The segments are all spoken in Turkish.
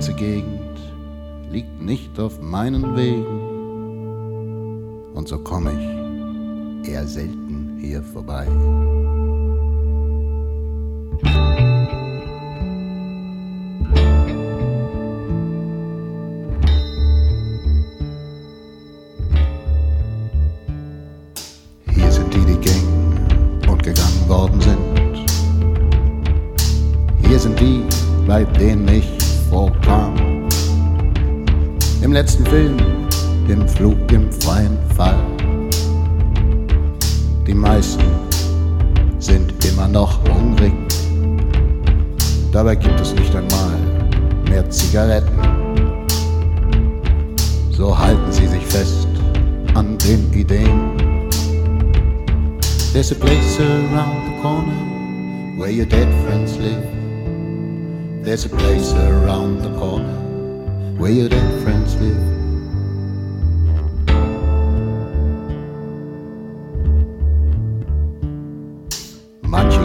ganze Gegend liegt nicht auf meinen Wegen. Und so komme ich eher selten hier vorbei.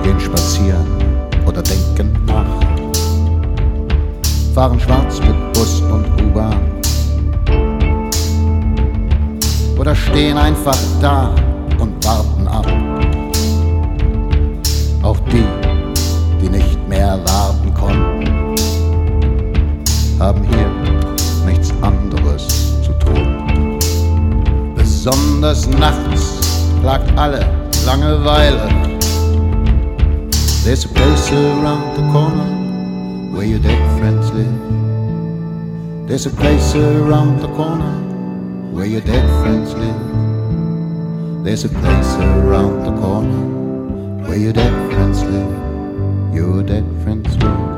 Gehen spazieren oder denken nach, fahren schwarz mit Bus und U-Bahn oder stehen einfach da und warten ab. Auch die, die nicht mehr warten konnten, haben hier nichts anderes zu tun. Besonders nachts plagt alle Langeweile. There's a place around the corner where your dead friends live. There's a place around the corner where your dead friends live. There's a place around the corner where your dead friends live. Your dead friends live.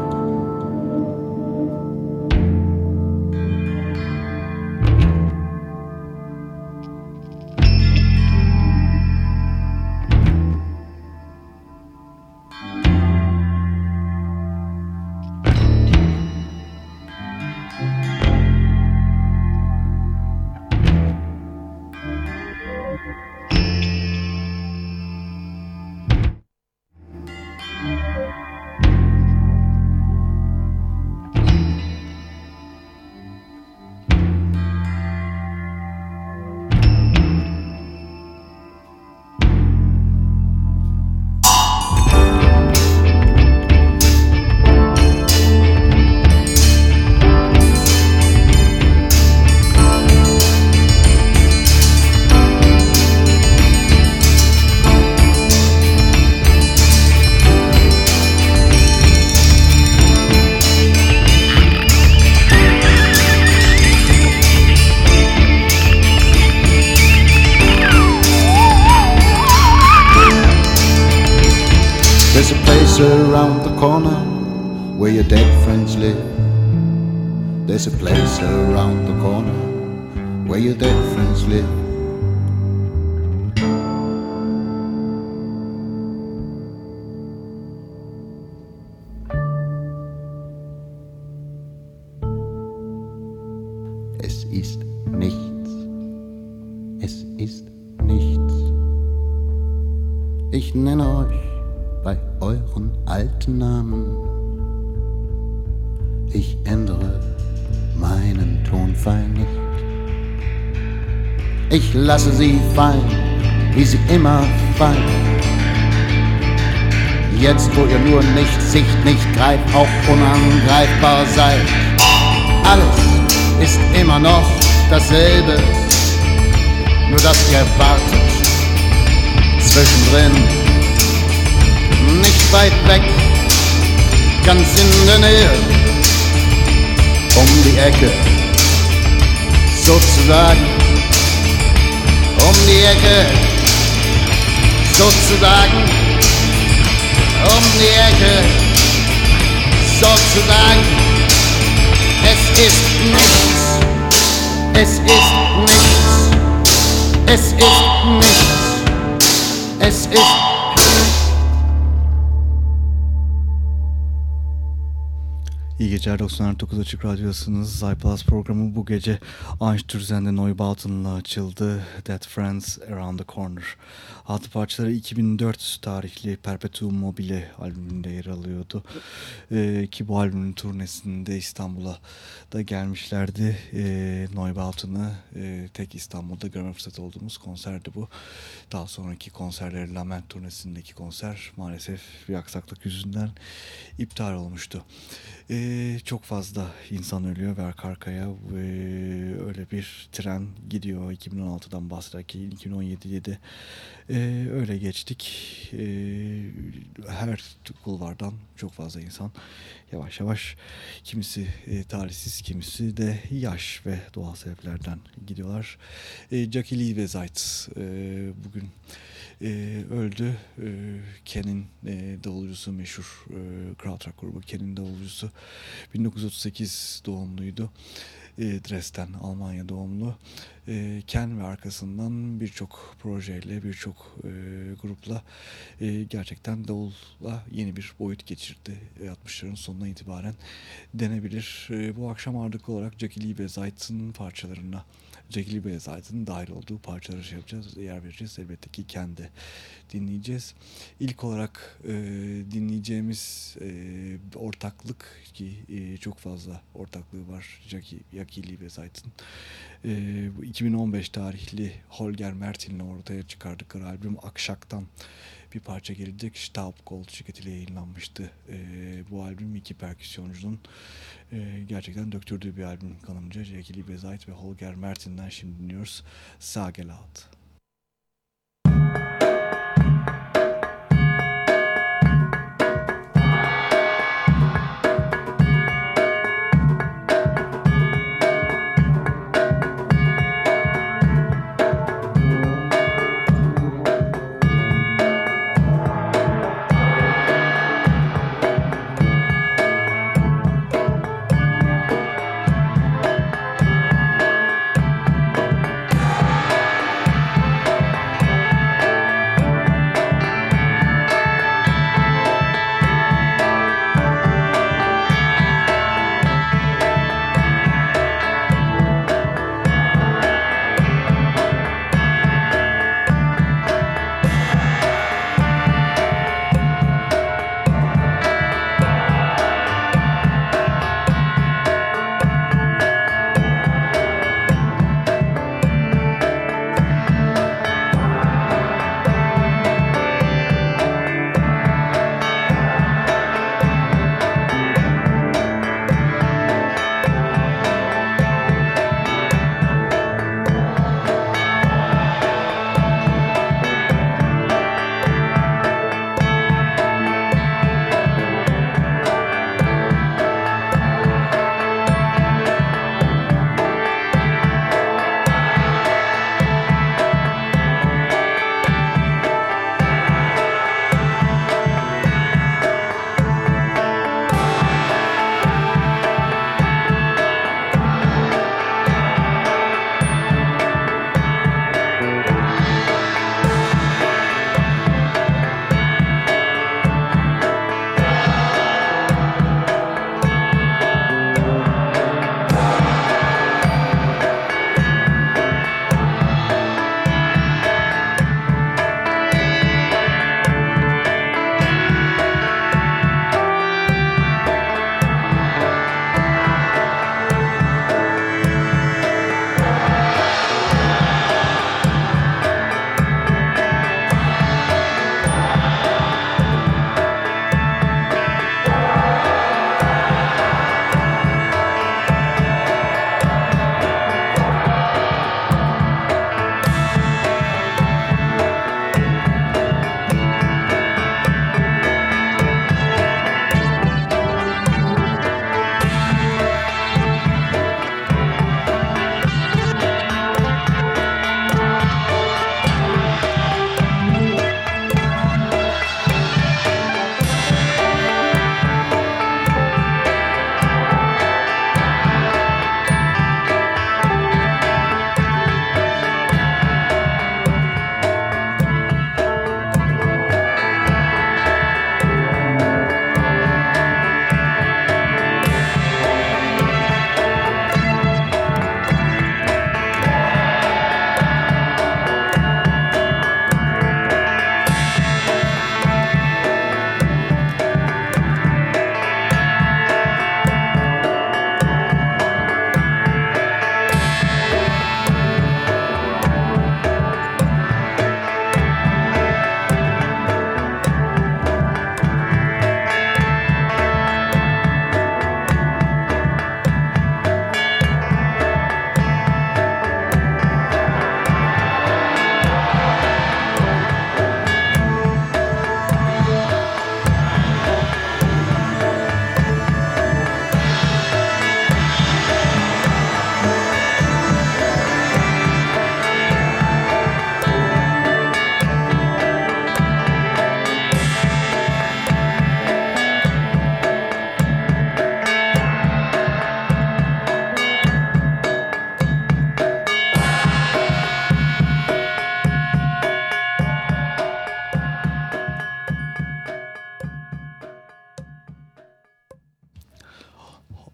Place around the corner where your dead friends live. There's a place around the corner where your dead friends live. Fallen, wie sie immer fallen. Jetzt, wo ihr nur nicht Sicht, nicht greift, auch unangreifbar seid. Alles ist immer noch dasselbe, nur dass ihr wartet. Zwischendrin nicht weit weg, ganz in der Nähe. um die Ecke, sozusagen, um die Ecke, sozusagen, um die Ecke, sozusagen, es ist nichts, es ist nichts, es ist nichts, es ist İyi geceler 99 Açık Radyosu'nuz. iPlus programı bu gece Einstürzen'de Neubaut'unla açıldı. Dead Friends Around the Corner. Altı parçaları 2004 tarihli Perpetuum Mobile albümünde yer alıyordu. Ee, ki bu albümün turnesinde İstanbul'a da gelmişlerdi. Ee, Neubaut'unu e, tek İstanbul'da görme fırsatı olduğumuz konserdi bu. Daha sonraki konserleri Lament turnesindeki konser maalesef bir aksaklık yüzünden iptal olmuştu. Ee, çok fazla insan ölüyor ve arka arkaya ve öyle bir tren gidiyor 2016'dan bahsederken 2017'de de ee, öyle geçtik. Ee, her kulvardan çok fazla insan yavaş yavaş kimisi e, talihsiz kimisi de yaş ve doğal sebeplerden gidiyorlar. E, Jackie Lee ve Zayt e, bugün e, öldü. E, Ken'in e, davulcusu meşhur e, Krautrock grubu Ken'in davulcusu 1938 doğumluydu. E, Dresden, Almanya doğumlu. E, Ken ve arkasından birçok projeyle, birçok e, grupla e, gerçekten davulla yeni bir boyut geçirdi. E, 60'ların sonuna itibaren denebilir. E, bu akşam ağırlıklı olarak Jackie Lee ve Zayt'ın parçalarına Jackie Lee Beyazayt'ın dahil olduğu parçaları şey yapacağız, yer vereceğiz. Elbette ki kendi dinleyeceğiz. İlk olarak e, dinleyeceğimiz e, ortaklık ki e, çok fazla ortaklığı var Jackie, Jackie Lee Beyazayt'ın. E, bu 2015 tarihli Holger Mertin'le ortaya çıkardıkları albüm Akşak'tan bir parça gelecek. Staub Gold şirketiyle yayınlanmıştı. E, bu albüm iki perküsyoncunun e, gerçekten döktürdüğü bir albüm kanımca. Jackie Lee Bezait ve Holger Mertin'den şimdi dinliyoruz. Sagelat.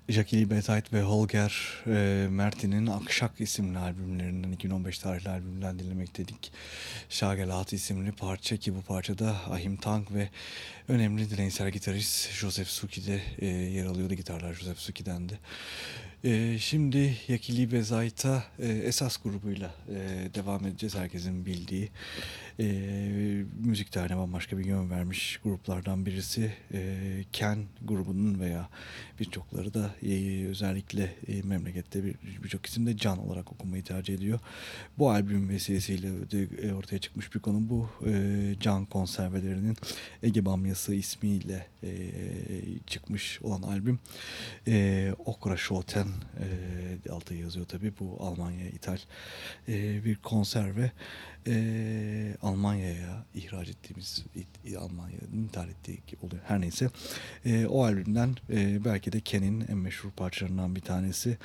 Jackie Betayt ve Holger e, Mertin'in Akşak isimli albümlerinden 2015 tarihli albümden dinlemek dedik. Şagelat isimli parça ki bu parçada Ahim Tank ve önemli dileğsel gitarist Joseph Suki'de e, yer alıyordu. Gitarlar Joseph Suki'den de. E, şimdi Yakili Bezayt'a e, esas grubuyla e, devam edeceğiz. Herkesin bildiği e, müzik tarihine bambaşka bir yön vermiş gruplardan birisi. E, Ken grubunun veya birçokları da e, özellikle e, memlekette birçok bir isim de Can olarak okumayı tercih ediyor. Bu albüm vesilesiyle de, e, ortaya çıkmış bir konu bu. E, Can konservelerinin Ege Bamyası ismiyle e, çıkmış olan albüm. E, Okra Schoten e, altı yazıyor tabi bu Almanya ithal e, bir konserve e, Almanya'ya ihraç ettiğimiz Almanya'nın ithal ettiği oluyor. Her neyse. E, o albümden e, belki de Ken'in en meşhur parçalarından bir tanesi.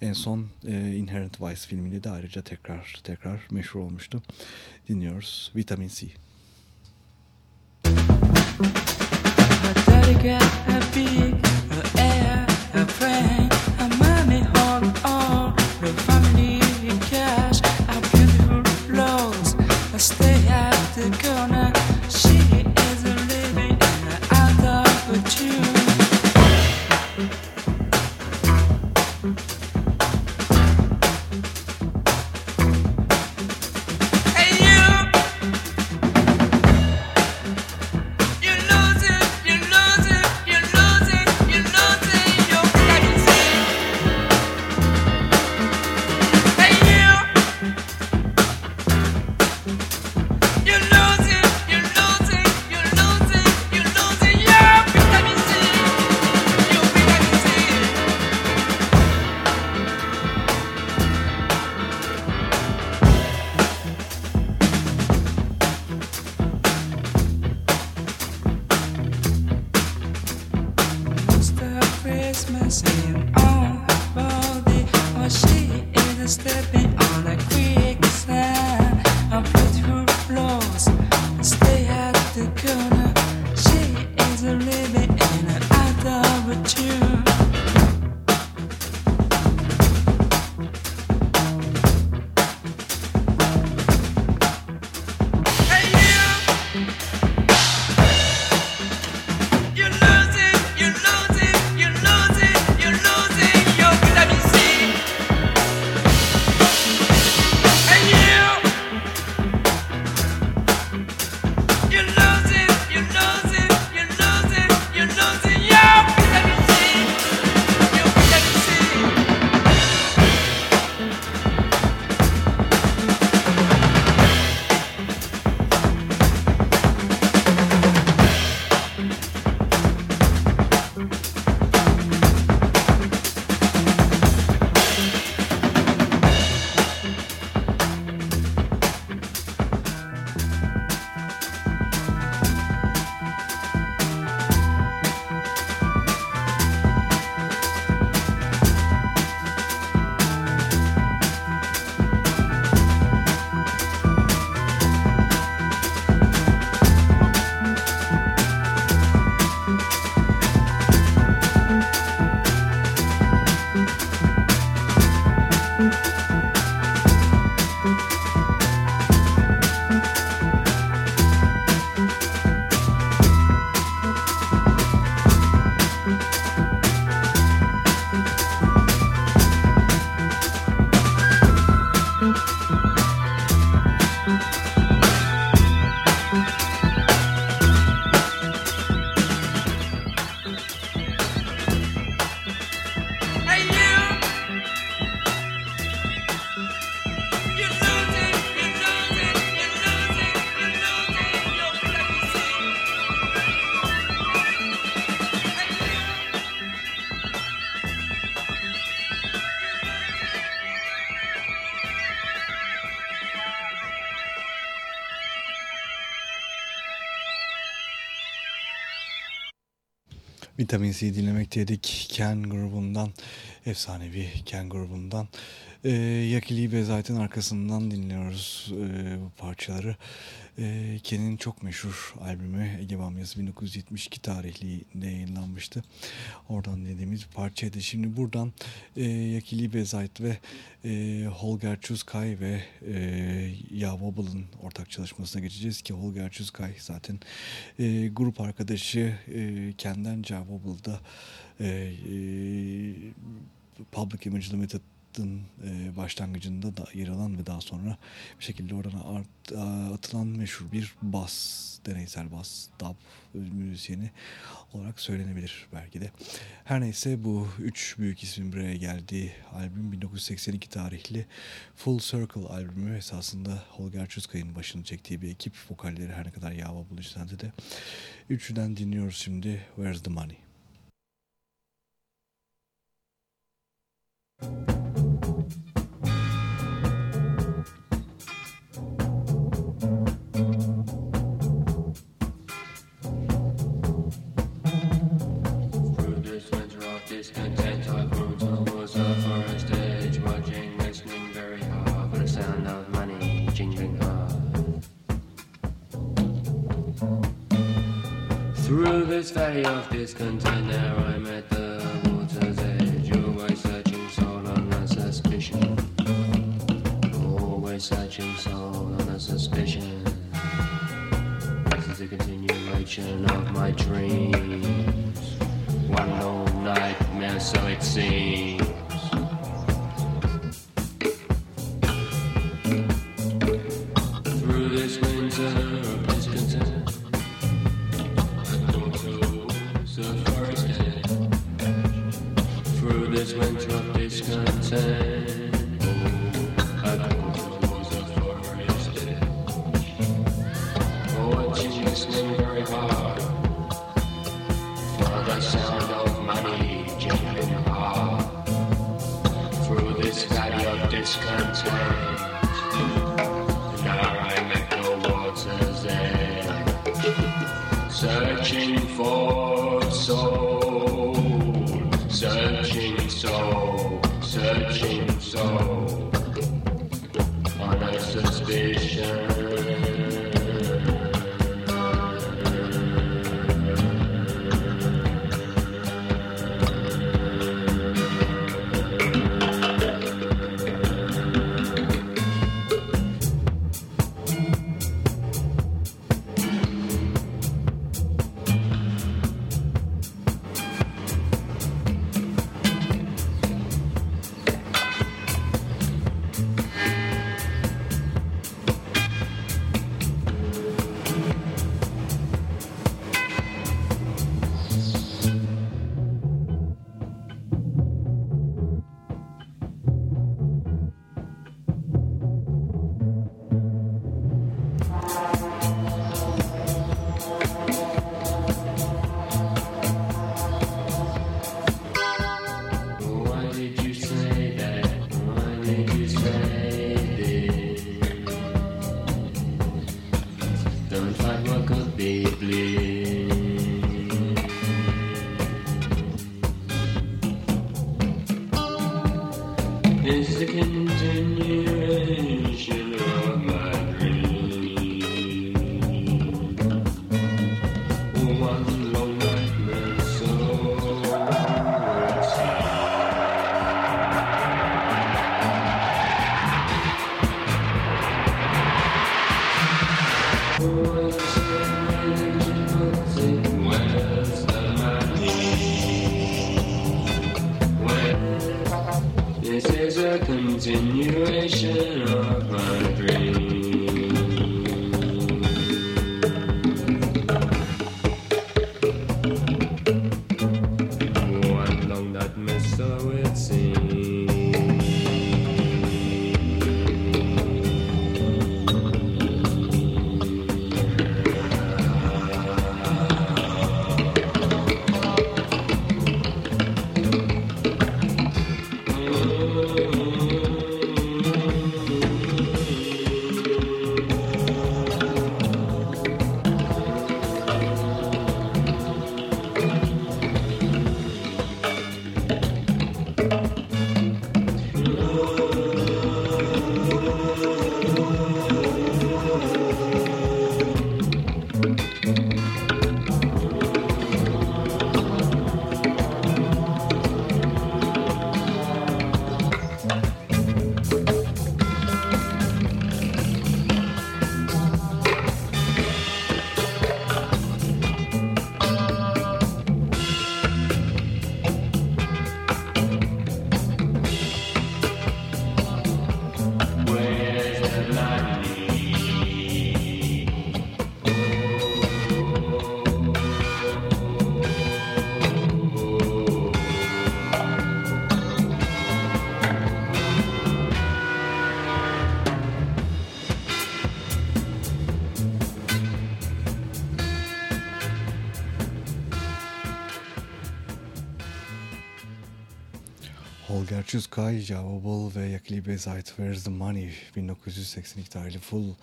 En son e, Inherent Vice filmiyle de ayrıca tekrar tekrar meşhur olmuştu. Dinliyoruz. Vitamin C stay Vitamin C dinlemekteydik. Ken grubundan, efsanevi Ken grubundan E, Yakili ve zaten arkasından dinliyoruz e, bu parçaları. E, Ken'in çok meşhur albümü Ege Bamyası 1972 tarihli yayınlanmıştı. Oradan dediğimiz parçaydı. Şimdi buradan e, Yakili Bezait ve e, Holger Çuzkay ve e, Ya ortak çalışmasına geçeceğiz ki Holger Çuzkay zaten e, grup arkadaşı e, Ken'den Ja e, e, Public Image Limited e, başlangıcında da yer alan ve daha sonra bir şekilde oradan art, atılan meşhur bir bas, deneysel bas, dub müzisyeni olarak söylenebilir belki de. Her neyse bu üç büyük ismin buraya geldiği albüm 1982 tarihli Full Circle albümü esasında Holger Çuzkay'ın başını çektiği bir ekip vokalleri her ne kadar yağma buluşlandı de. Üçünden dinliyoruz şimdi Where's the Money? Through this valley of discontent, there I'm my dreams. Bull ve Yakili Bezait Where's the Money 1982 tarihli Full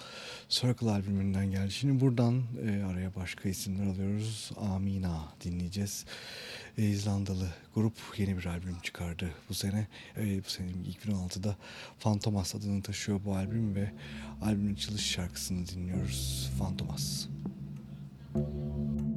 Circle albümünden geldi. Şimdi buradan e, araya başka isimler alıyoruz. Amina dinleyeceğiz. E, İzlandalı grup yeni bir albüm çıkardı bu sene. E, bu sene 2016'da Fantomas adını taşıyor bu albüm ve albümün açılış şarkısını dinliyoruz. Fantomas. Fantomas.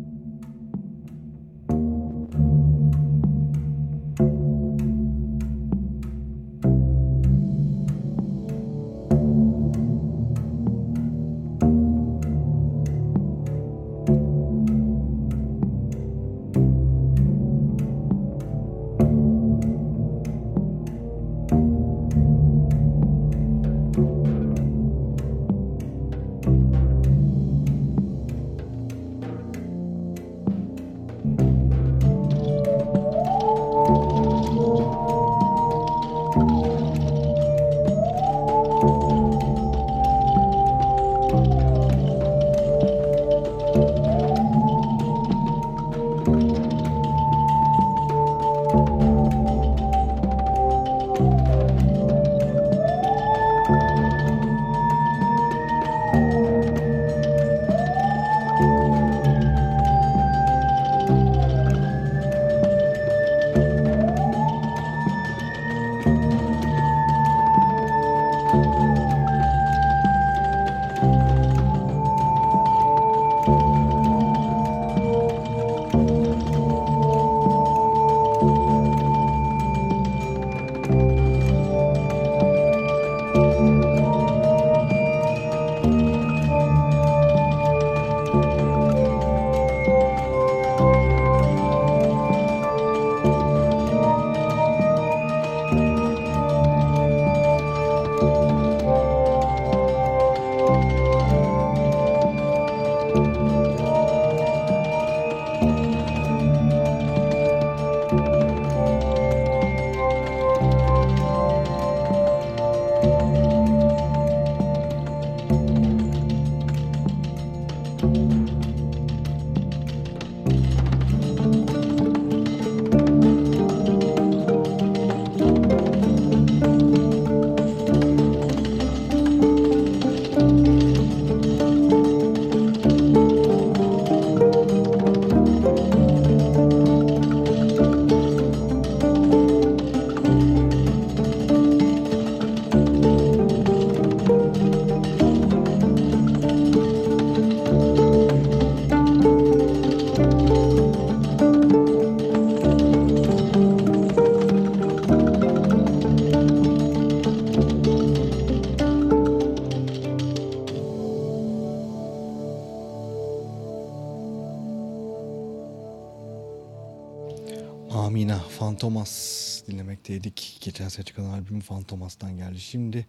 Fantomas dinlemekteydik. Geçen sene çıkan albüm Fantomas'tan geldi. Şimdi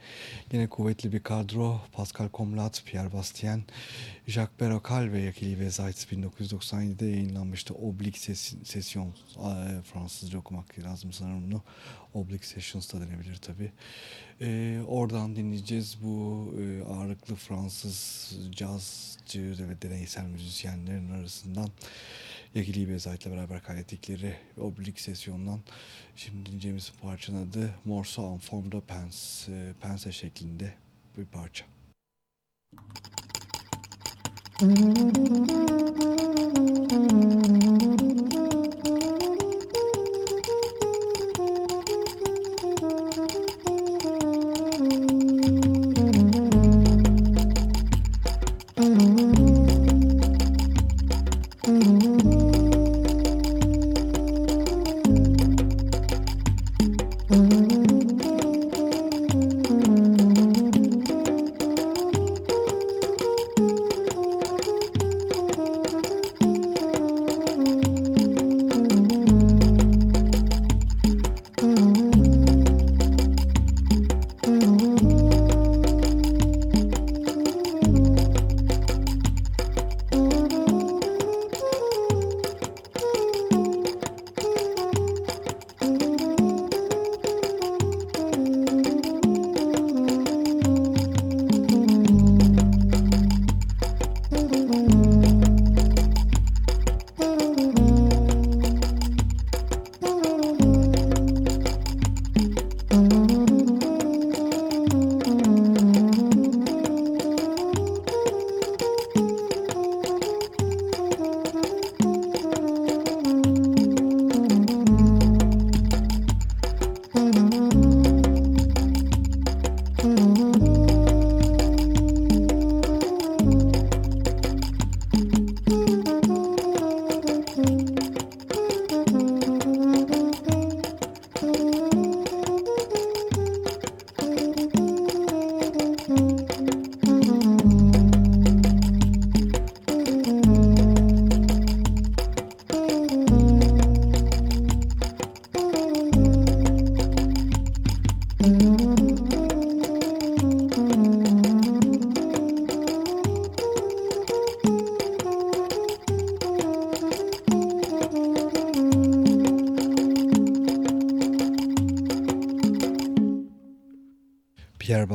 yine kuvvetli bir kadro. Pascal Comlat, Pierre Bastien, Jacques Berocal ve Yakili ve Zayt 1997'de yayınlanmıştı. Oblik Ses Session. Fransızca okumak lazım sanırım bunu. Oblik Sessions da denebilir tabi. Ee, oradan dinleyeceğiz bu e, ağırlıklı Fransız cazcı ve deneysel müzisyenlerin arasından Yagili Bezayt'la beraber kaydettikleri Oblik sesyondan şimdi dinleyeceğimiz parçanın adı forme de pense, e, pense şeklinde bir parça. Müzik Pierre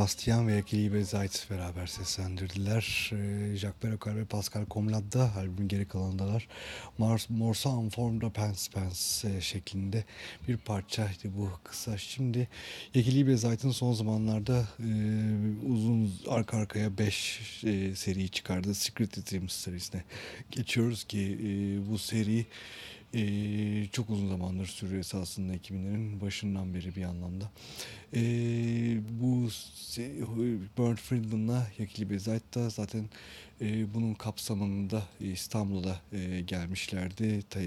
Bastien ve Ekili Zayt beraber seslendirdiler. Ee, Jacques Perrocar ve Pascal Comlade da albümün geri kalanındalar. Mars, Morsa en forme de Pence Pence e, şeklinde bir parçaydı bu kısa. Şimdi Ekili Zayt'ın son zamanlarda e, uzun arka arkaya 5 e, seri çıkardı. Secret Dreams serisine geçiyoruz ki e, bu seri e, çok uzun zamandır sürüyor esasında 2000'lerin başından beri bir anlamda. E, bu Bernd Friedman'la Yakili Bezait da zaten e, bunun kapsamında İstanbul'da e, gelmişlerdi ta,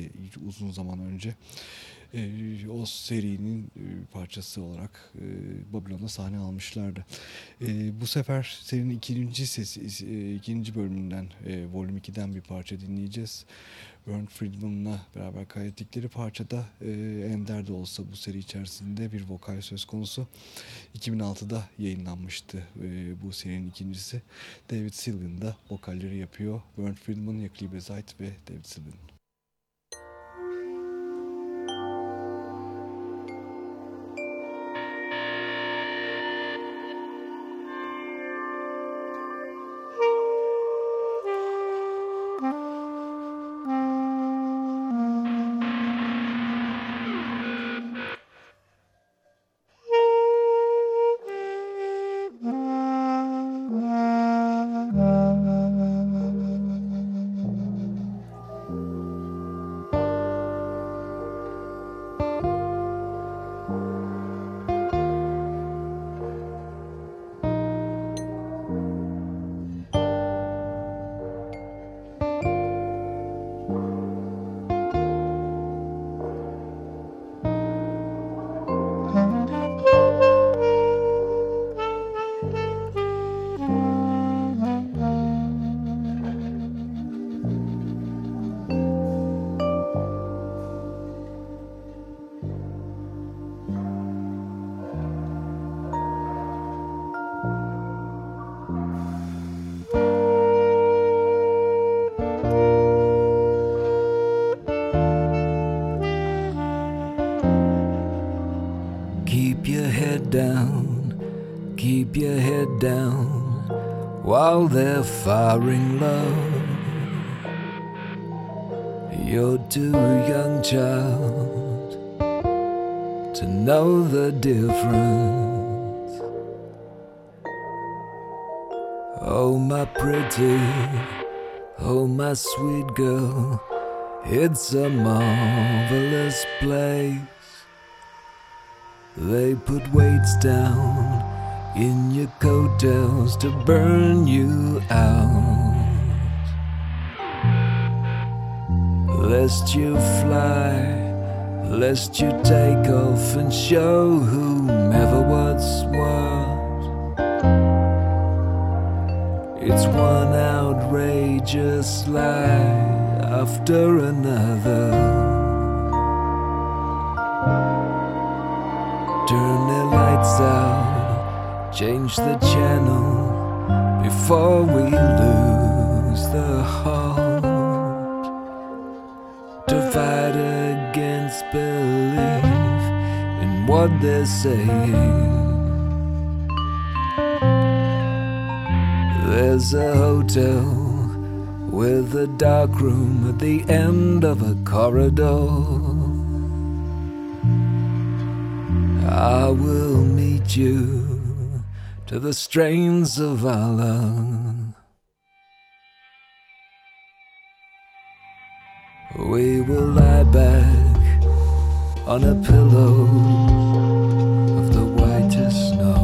uzun zaman önce. E, o serinin e, parçası olarak e, Babylon'da sahne almışlardı. E, bu sefer serinin ikinci sesi, e, ikinci bölümünden, e, Volume 2'den bir parça dinleyeceğiz. Bernd Friedman'la beraber kaydettikleri parçada e, ender de olsa bu seri içerisinde bir vokal söz konusu. 2006'da yayınlanmıştı e, bu serinin ikincisi. David Sylvian da vokalleri yapıyor. Bernd Friedman, Yakli Bezait ve David Sylvian. Know the difference. Oh, my pretty, oh, my sweet girl, it's a marvelous place. They put weights down in your coattails to burn you out. Lest you fly, lest you take off and show whomever what's what. It's one outrageous lie after another. Turn the lights out change the channel before we lose the heart to belief in what they're saying. There's a hotel with a dark room at the end of a corridor. I will meet you to the strains of love. We will lie back on a pillow of the whitest snow,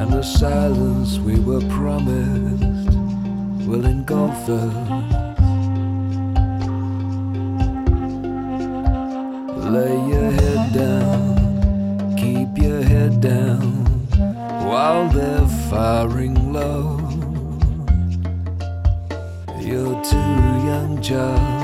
and the silence we were promised will engulf us. Lay your head down keep your head down while they're firing low. You're too young, child.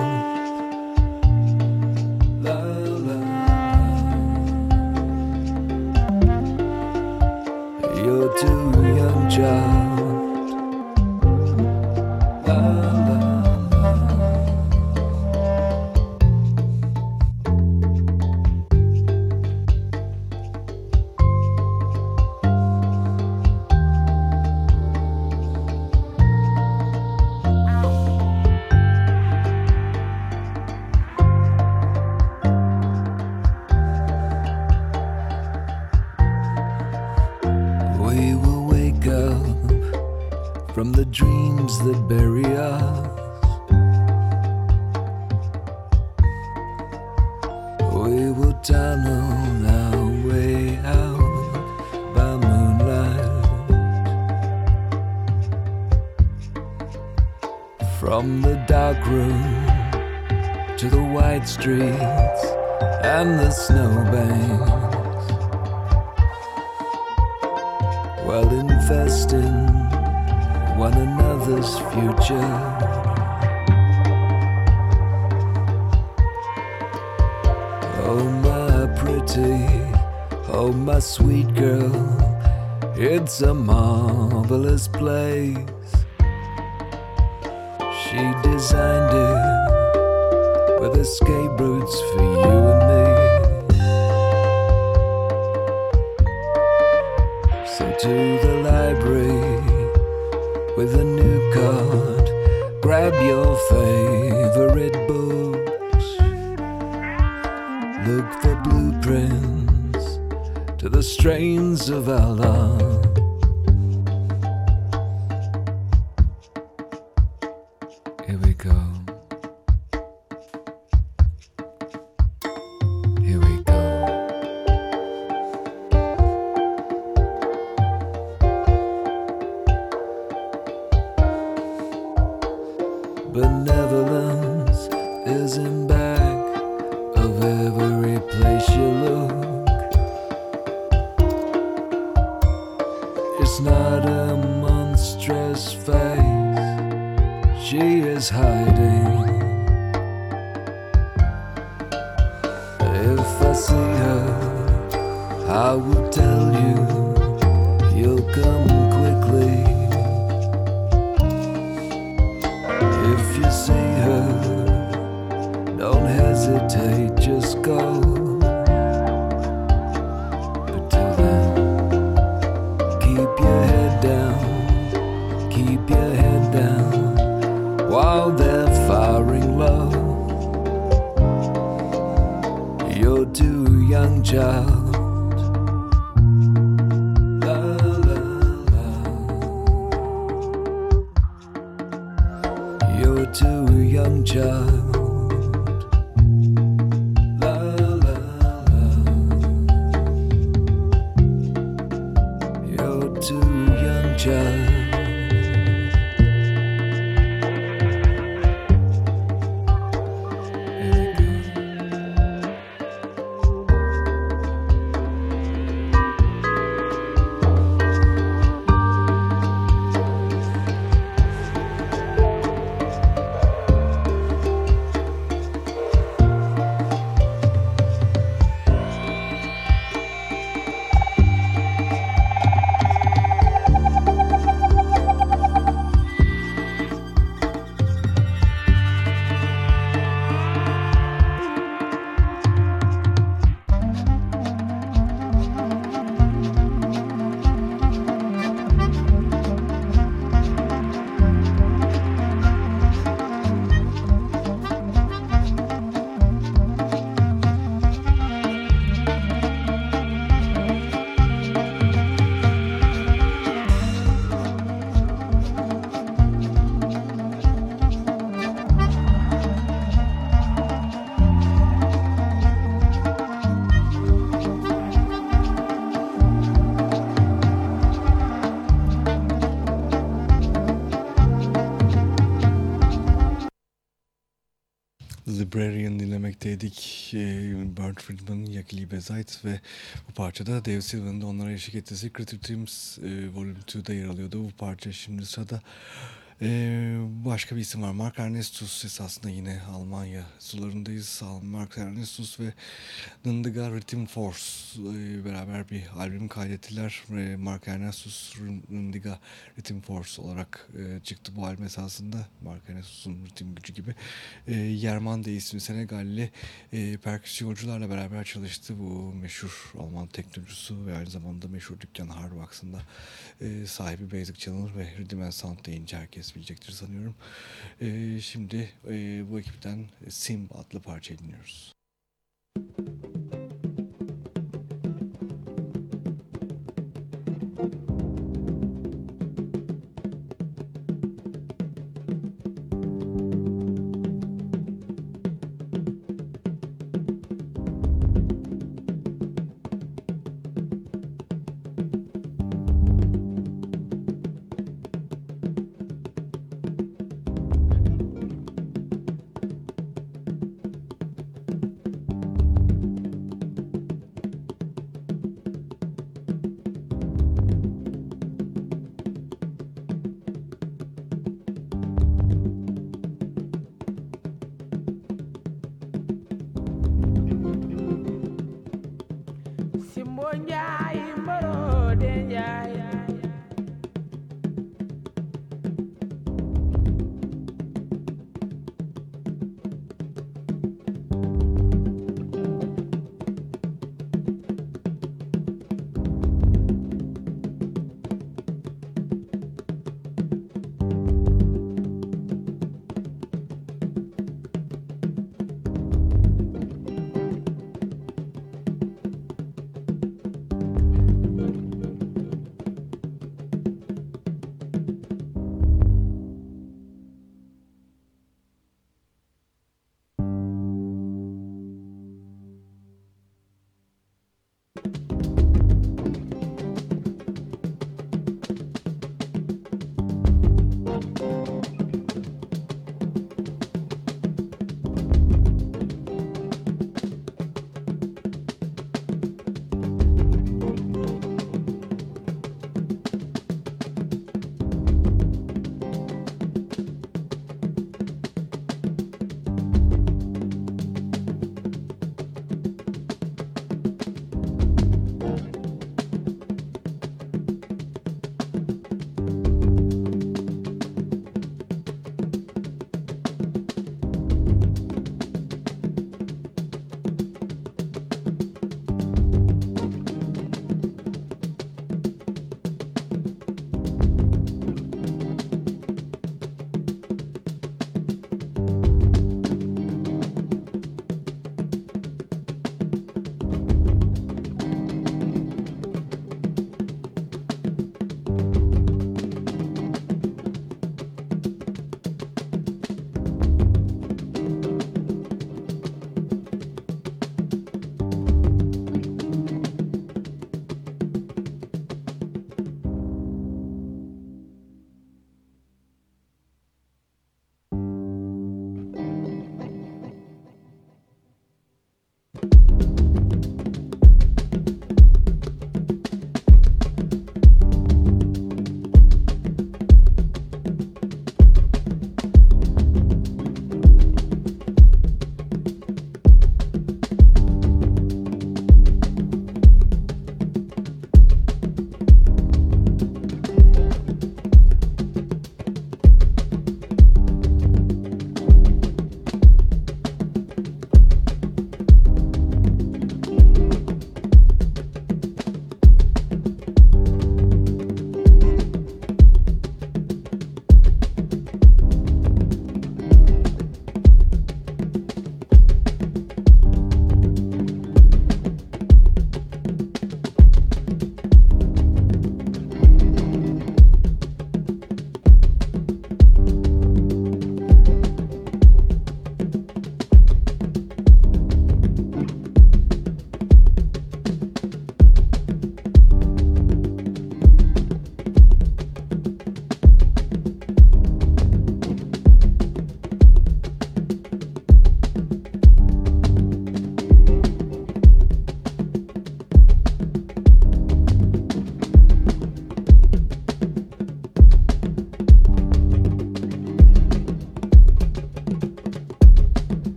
Here we go. Bezait ve bu parçada Dave Silver'ın da onlara eşlik ettiği Creative Dreams e, Volume 2'da yer alıyordu. Bu parça şimdi sırada ee, başka bir isim var. Mark Ernestus esasında yine Almanya sularındayız. Mark Ernestus ve Nındıga Rhythm Force e, beraber bir albüm kaydettiler. E, Mark Ernestus Nındıga Rhythm Force olarak e, çıktı bu albüm esasında. Mark Ernestus'un ritim gücü gibi. E, Yerman de ismi Senegalli e, perküsyoncularla beraber çalıştı. Bu meşhur Alman teknolojisi ve aynı zamanda meşhur dükkan Hardbox'ın da e, sahibi Basic Channel ve Rhythm Sound deyince herkes bilecektir sanıyorum. E, şimdi e, bu ekipten Sim adlı parça dinliyoruz.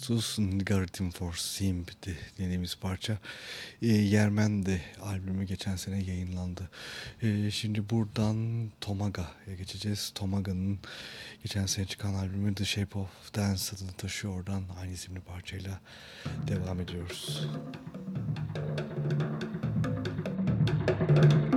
Ernestus Ngaritim for Sympathy dediğimiz parça. E, Yermendi albümü geçen sene yayınlandı. E, şimdi buradan Tomaga'ya geçeceğiz. Tomaga'nın geçen sene çıkan albümü The Shape of Dance adını taşıyor. Oradan aynı isimli parçayla devam ediyoruz. Müzik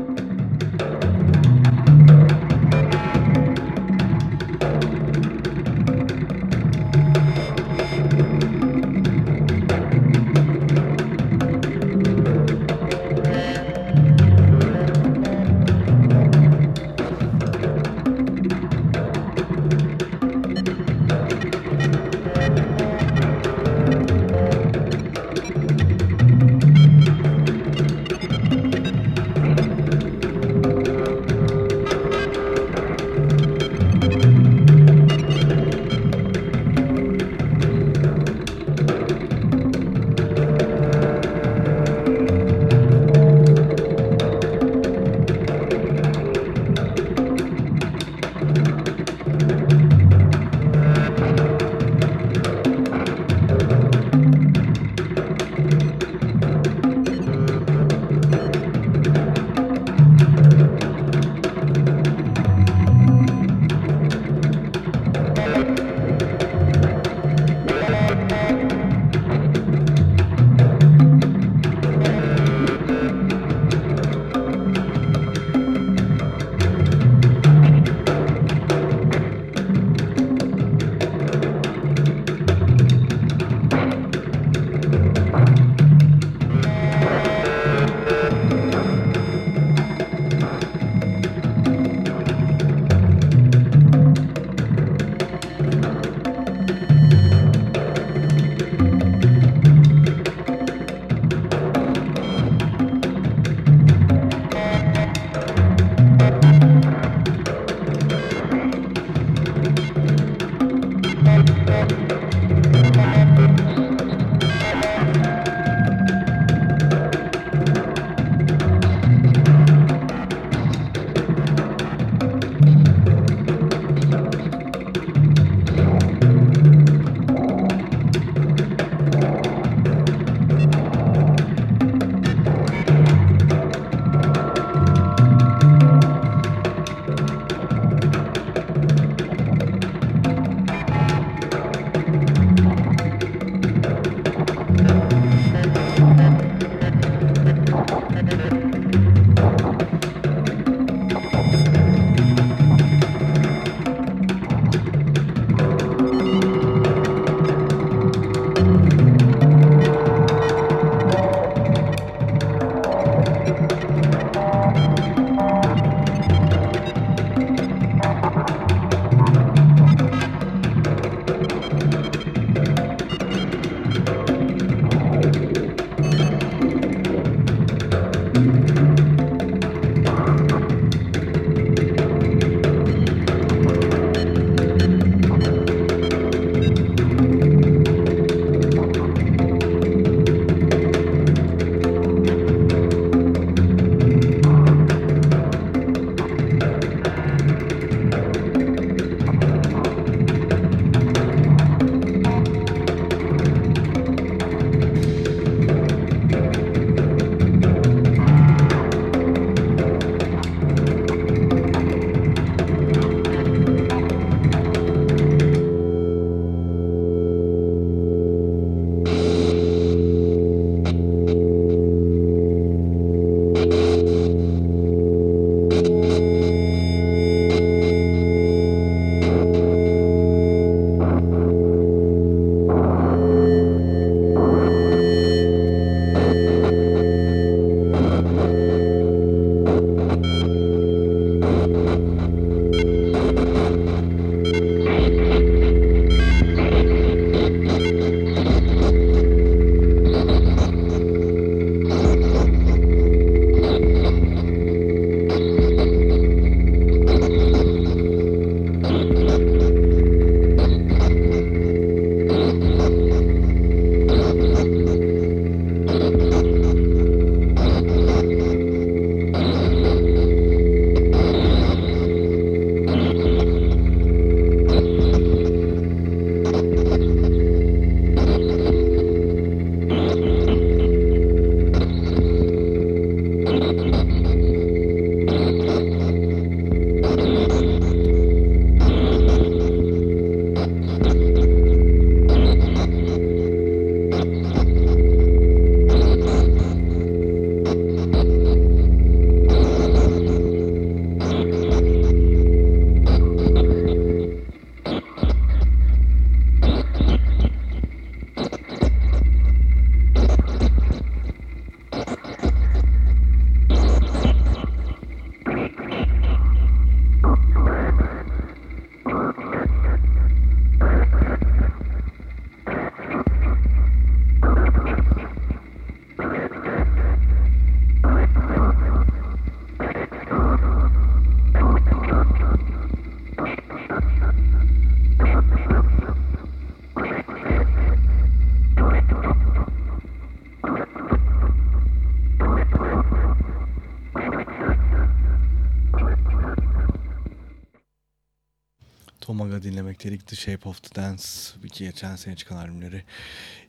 dinlemek dinlemekteydik The Shape of the Dance iki geçen sene çıkan albümleri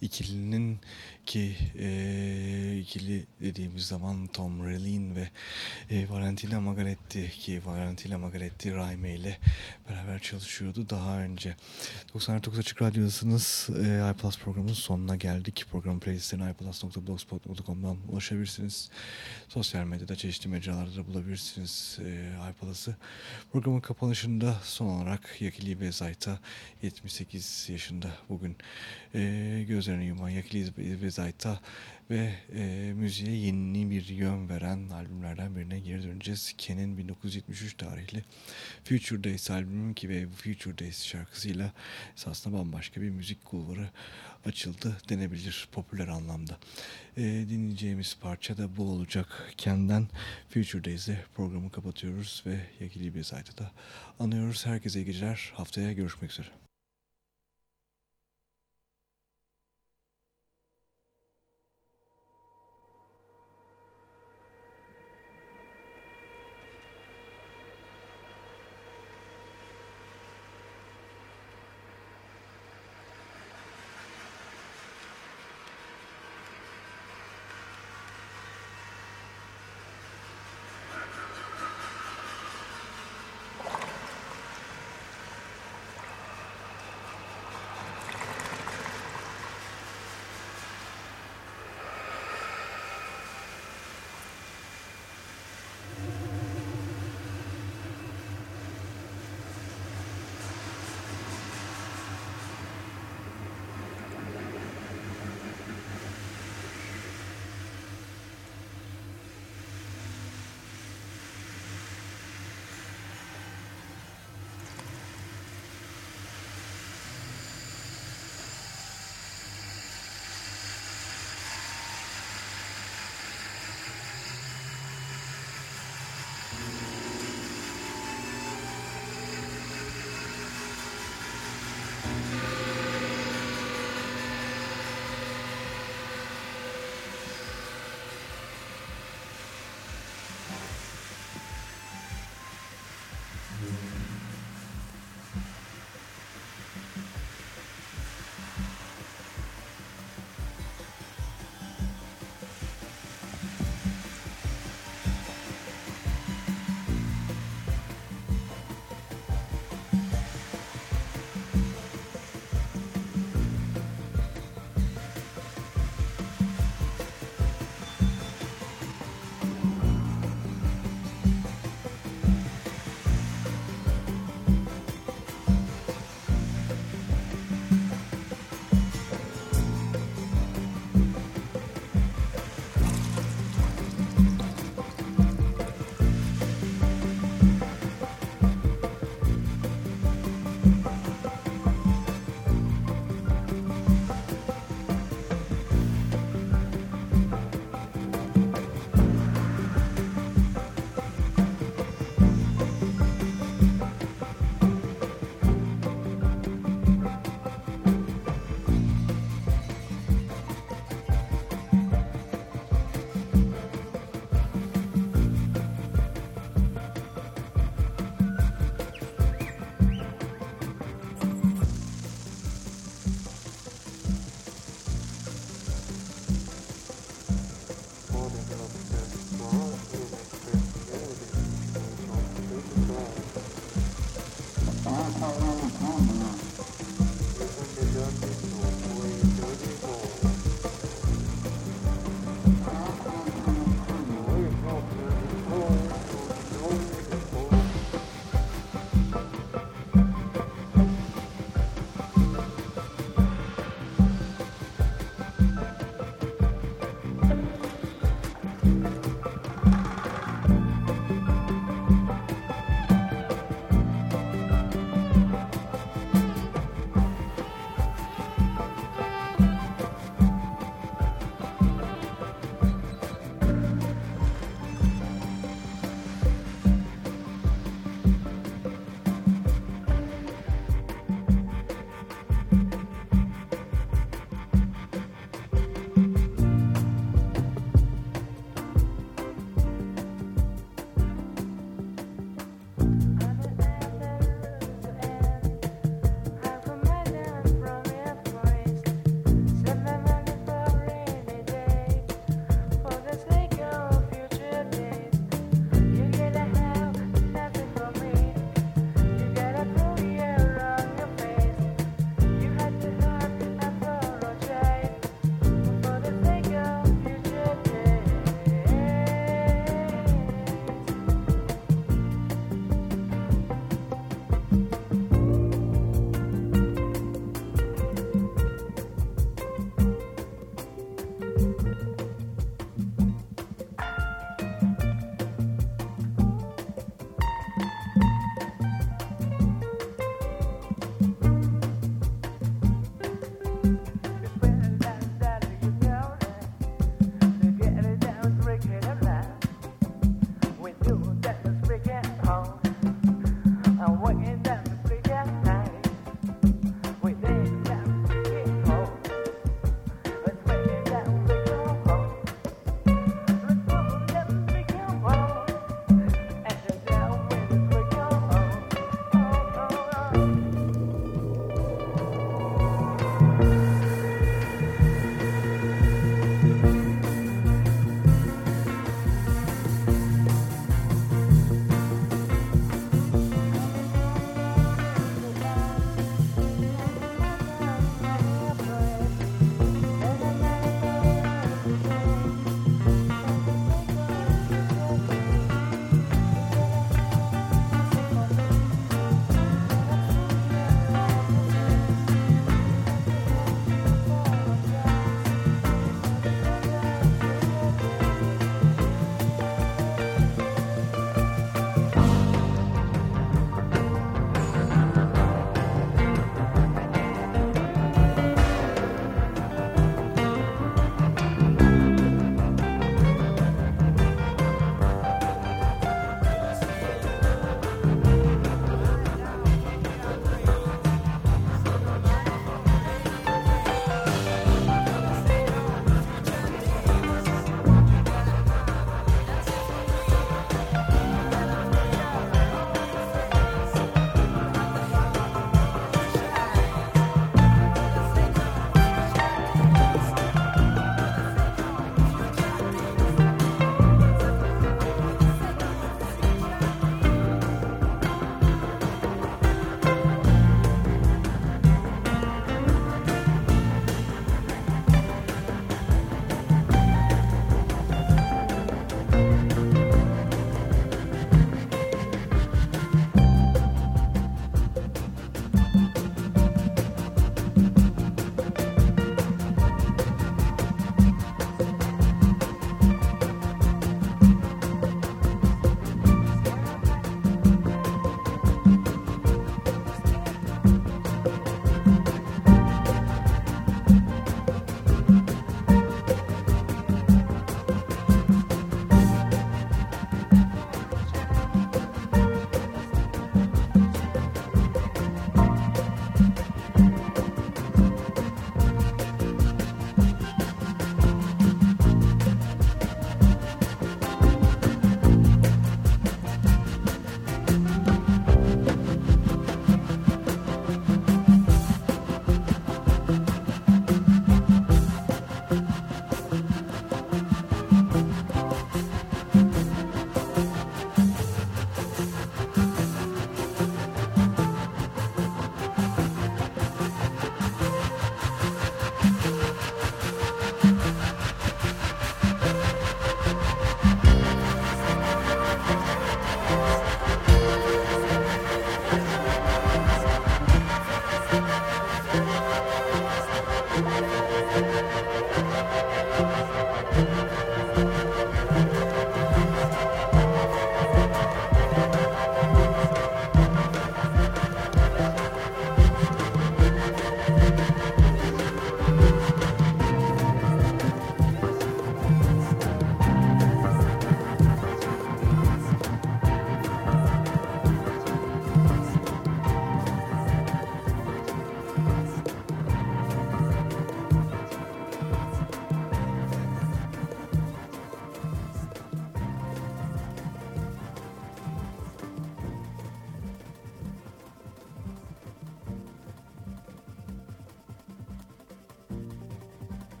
ikilinin ki e, ikili dediğimiz zaman Tom Relin ve e, Valentina Magaretti ki Valentina Magaretti Raime ile beraber çalışıyordu daha önce. 99 Açık Radyo'dasınız. E, iPlus programının sonuna geldik. Program playlistlerine iPlus.blogspot.com'dan ulaşabilirsiniz. Sosyal medyada çeşitli mecralarda bulabilirsiniz e, iPlus'ı. Programın kapanışında son olarak Yakili Bezayt'a 78 yaşında bugün. E, gözlerini yuman Yakili Bezayt'a ve e, müziğe yeni bir yön veren albümlerden birine geri döneceğiz. Ken'in 1973 tarihli Future Days albümü ki ve Future Days şarkısıyla esasında bambaşka bir müzik kulvarı açıldı denebilir popüler anlamda. E, dinleyeceğimiz parça da bu olacak. Ken'den Future Days'de programı kapatıyoruz ve Yakili Bezayt'ı da anıyoruz. Herkese iyi geceler. Haftaya görüşmek üzere.